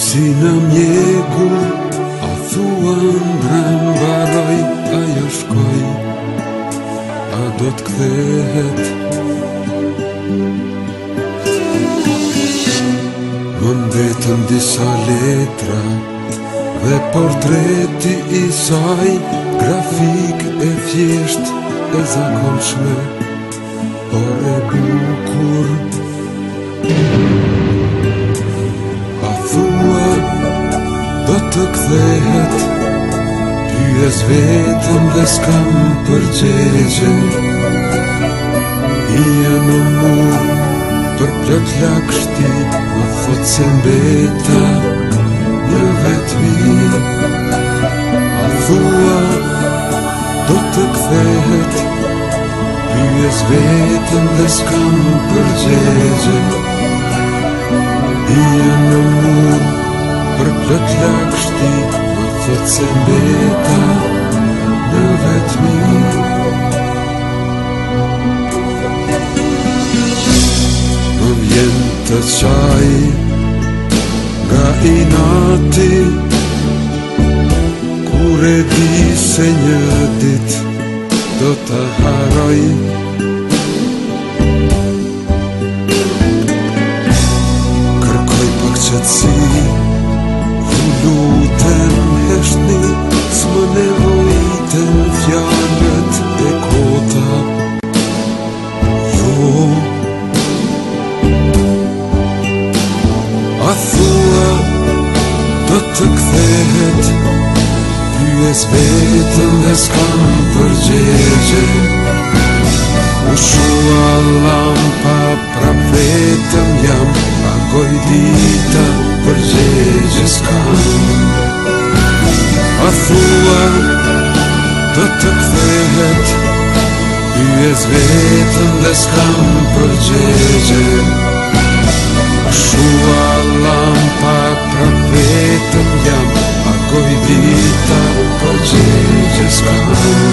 Si në mjeku, a thua në brem, baroj, a jo shkoj, a do të kthehet. Më mbetën disa letra, dhe portreti i saj, grafik e fjesht e zakonshme, por e buku. do të kthehet Pyes vetëm dhe s'kam përgjegje I e në mur për plët lakshti Më thot se mbeta në vetëmi A thua do të kthehet Pyes vetëm dhe s'kam përgjegje I e në mur për plët lakshti Më të thëtë se mbeta në vetëmi Më vjen të qaj nga inati Kur di se një dit do të haroj Kërkoj për qëtësi fjallet e kota Jo A thua Do të kthehet Pyes vetëm dhe s'kam përgjegje U shua lampa Pra vetëm jam Agoj dita Përgjegje s'kam A thua Do të jes vetëm dhe s'kam përgjegje Shua lampa pra vetëm jam Ako i dita përgjegje s'kam përgjegje